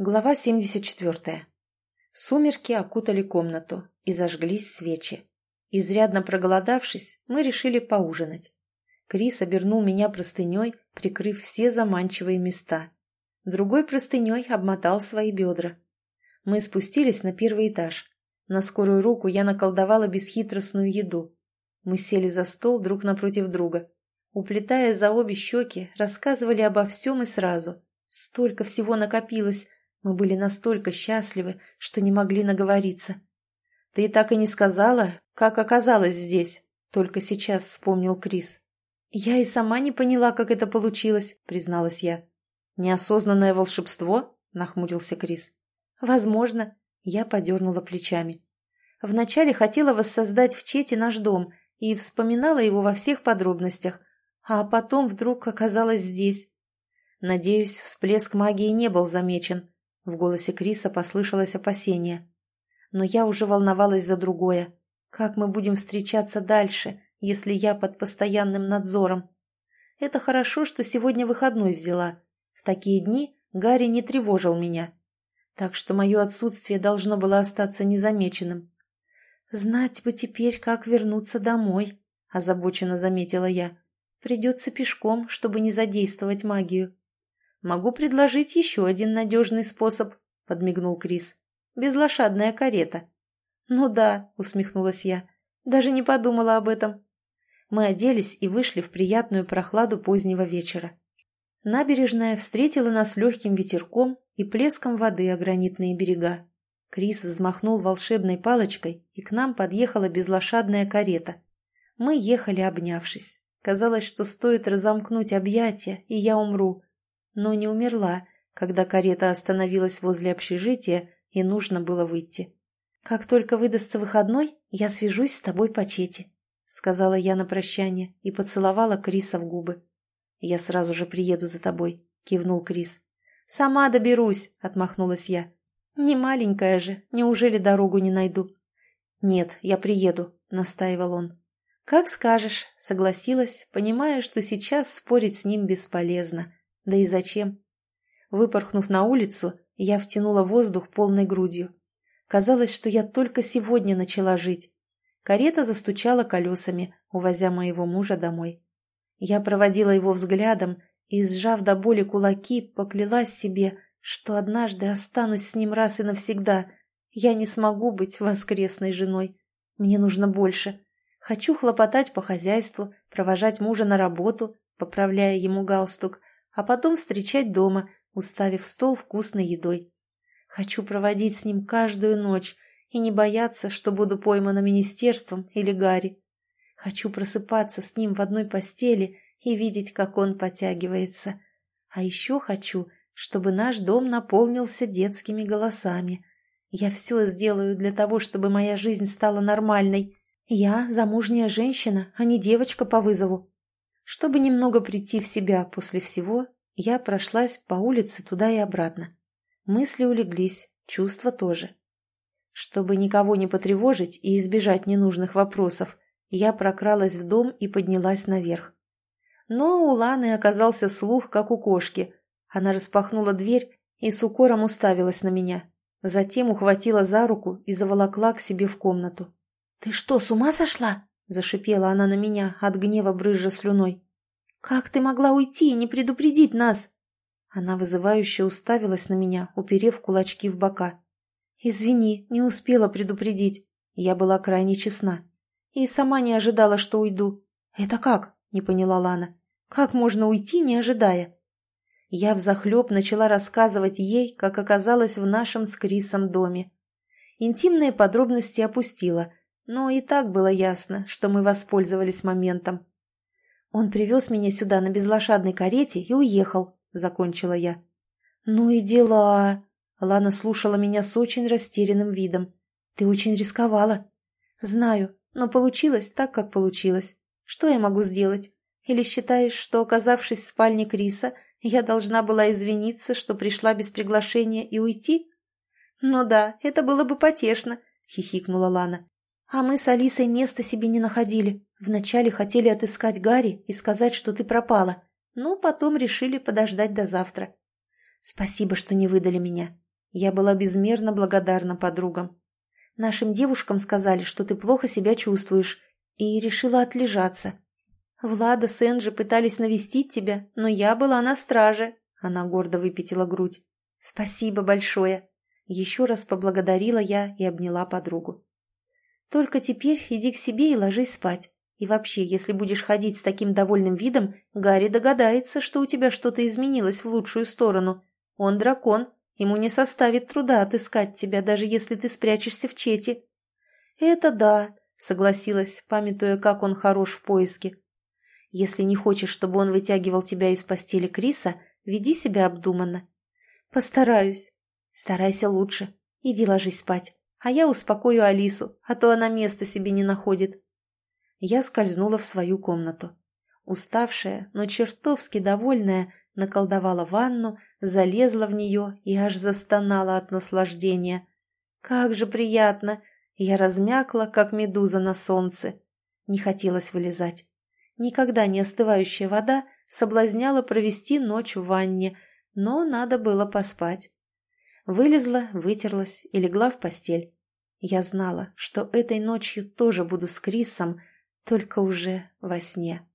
Глава 74. Сумерки окутали комнату и зажглись свечи. Изрядно проголодавшись, мы решили поужинать. Крис обернул меня простыней, прикрыв все заманчивые места. Другой простыней обмотал свои бедра. Мы спустились на первый этаж. На скорую руку я наколдовала бесхитростную еду. Мы сели за стол друг напротив друга. Уплетая за обе щеки, рассказывали обо всем и сразу. Столько всего накопилось, мы были настолько счастливы, что не могли наговориться. «Ты так и не сказала, как оказалось здесь», — только сейчас вспомнил Крис. «Я и сама не поняла, как это получилось», — призналась я. «Неосознанное волшебство?» — нахмурился Крис. «Возможно». Я подернула плечами. Вначале хотела воссоздать в Чете наш дом и вспоминала его во всех подробностях, а потом вдруг оказалась здесь. Надеюсь, всплеск магии не был замечен. В голосе Криса послышалось опасение. Но я уже волновалась за другое. Как мы будем встречаться дальше, если я под постоянным надзором? Это хорошо, что сегодня выходной взяла. В такие дни Гарри не тревожил меня. Так что мое отсутствие должно было остаться незамеченным. «Знать бы теперь, как вернуться домой», — озабоченно заметила я. «Придется пешком, чтобы не задействовать магию». «Могу предложить еще один надежный способ», — подмигнул Крис. «Безлошадная карета». «Ну да», — усмехнулась я. «Даже не подумала об этом». Мы оделись и вышли в приятную прохладу позднего вечера. Набережная встретила нас легким ветерком и плеском воды о гранитные берега. Крис взмахнул волшебной палочкой, и к нам подъехала безлошадная карета. Мы ехали, обнявшись. Казалось, что стоит разомкнуть объятия, и я умру но не умерла, когда карета остановилась возле общежития и нужно было выйти. «Как только выдастся выходной, я свяжусь с тобой по чете», — сказала я на прощание и поцеловала Криса в губы. «Я сразу же приеду за тобой», — кивнул Крис. «Сама доберусь», — отмахнулась я. «Не маленькая же, неужели дорогу не найду?» «Нет, я приеду», — настаивал он. «Как скажешь», — согласилась, понимая, что сейчас спорить с ним бесполезно. Да и зачем? Выпорхнув на улицу, я втянула воздух полной грудью. Казалось, что я только сегодня начала жить. Карета застучала колесами, увозя моего мужа домой. Я проводила его взглядом и, сжав до боли кулаки, поклялась себе, что однажды останусь с ним раз и навсегда. Я не смогу быть воскресной женой. Мне нужно больше. Хочу хлопотать по хозяйству, провожать мужа на работу, поправляя ему галстук, а потом встречать дома, уставив стол вкусной едой. Хочу проводить с ним каждую ночь и не бояться, что буду поймана министерством или Гарри. Хочу просыпаться с ним в одной постели и видеть, как он потягивается. А еще хочу, чтобы наш дом наполнился детскими голосами. Я все сделаю для того, чтобы моя жизнь стала нормальной. Я замужняя женщина, а не девочка по вызову. Чтобы немного прийти в себя после всего, я прошлась по улице туда и обратно. Мысли улеглись, чувства тоже. Чтобы никого не потревожить и избежать ненужных вопросов, я прокралась в дом и поднялась наверх. Но у Ланы оказался слух, как у кошки. Она распахнула дверь и с укором уставилась на меня. Затем ухватила за руку и заволокла к себе в комнату. «Ты что, с ума сошла?» Зашипела она на меня, от гнева брызжа слюной. «Как ты могла уйти и не предупредить нас?» Она вызывающе уставилась на меня, уперев кулачки в бока. «Извини, не успела предупредить. Я была крайне честна. И сама не ожидала, что уйду». «Это как?» — не поняла Лана. «Как можно уйти, не ожидая?» Я взахлеб начала рассказывать ей, как оказалась в нашем с Крисом доме. Интимные подробности опустила, но и так было ясно, что мы воспользовались моментом. «Он привез меня сюда на безлошадной карете и уехал», — закончила я. «Ну и дела!» — Лана слушала меня с очень растерянным видом. «Ты очень рисковала». «Знаю, но получилось так, как получилось. Что я могу сделать? Или считаешь, что, оказавшись в спальне Криса, я должна была извиниться, что пришла без приглашения и уйти?» «Ну да, это было бы потешно», — хихикнула Лана. А мы с Алисой места себе не находили. Вначале хотели отыскать Гарри и сказать, что ты пропала. Но потом решили подождать до завтра. Спасибо, что не выдали меня. Я была безмерно благодарна подругам. Нашим девушкам сказали, что ты плохо себя чувствуешь, и решила отлежаться. Влада с Энджи пытались навестить тебя, но я была на страже. Она гордо выпятила грудь. Спасибо большое. Еще раз поблагодарила я и обняла подругу. Только теперь иди к себе и ложись спать. И вообще, если будешь ходить с таким довольным видом, Гарри догадается, что у тебя что-то изменилось в лучшую сторону. Он дракон, ему не составит труда отыскать тебя, даже если ты спрячешься в чете. Это да, согласилась, памятуя, как он хорош в поиске. Если не хочешь, чтобы он вытягивал тебя из постели Криса, веди себя обдуманно. Постараюсь. Старайся лучше. Иди ложись спать. А я успокою Алису, а то она места себе не находит. Я скользнула в свою комнату. Уставшая, но чертовски довольная, наколдовала ванну, залезла в нее и аж застонала от наслаждения. Как же приятно! Я размякла, как медуза на солнце. Не хотелось вылезать. Никогда не остывающая вода соблазняла провести ночь в ванне, но надо было поспать. Вылезла, вытерлась и легла в постель. Я знала, что этой ночью тоже буду с Крисом, только уже во сне.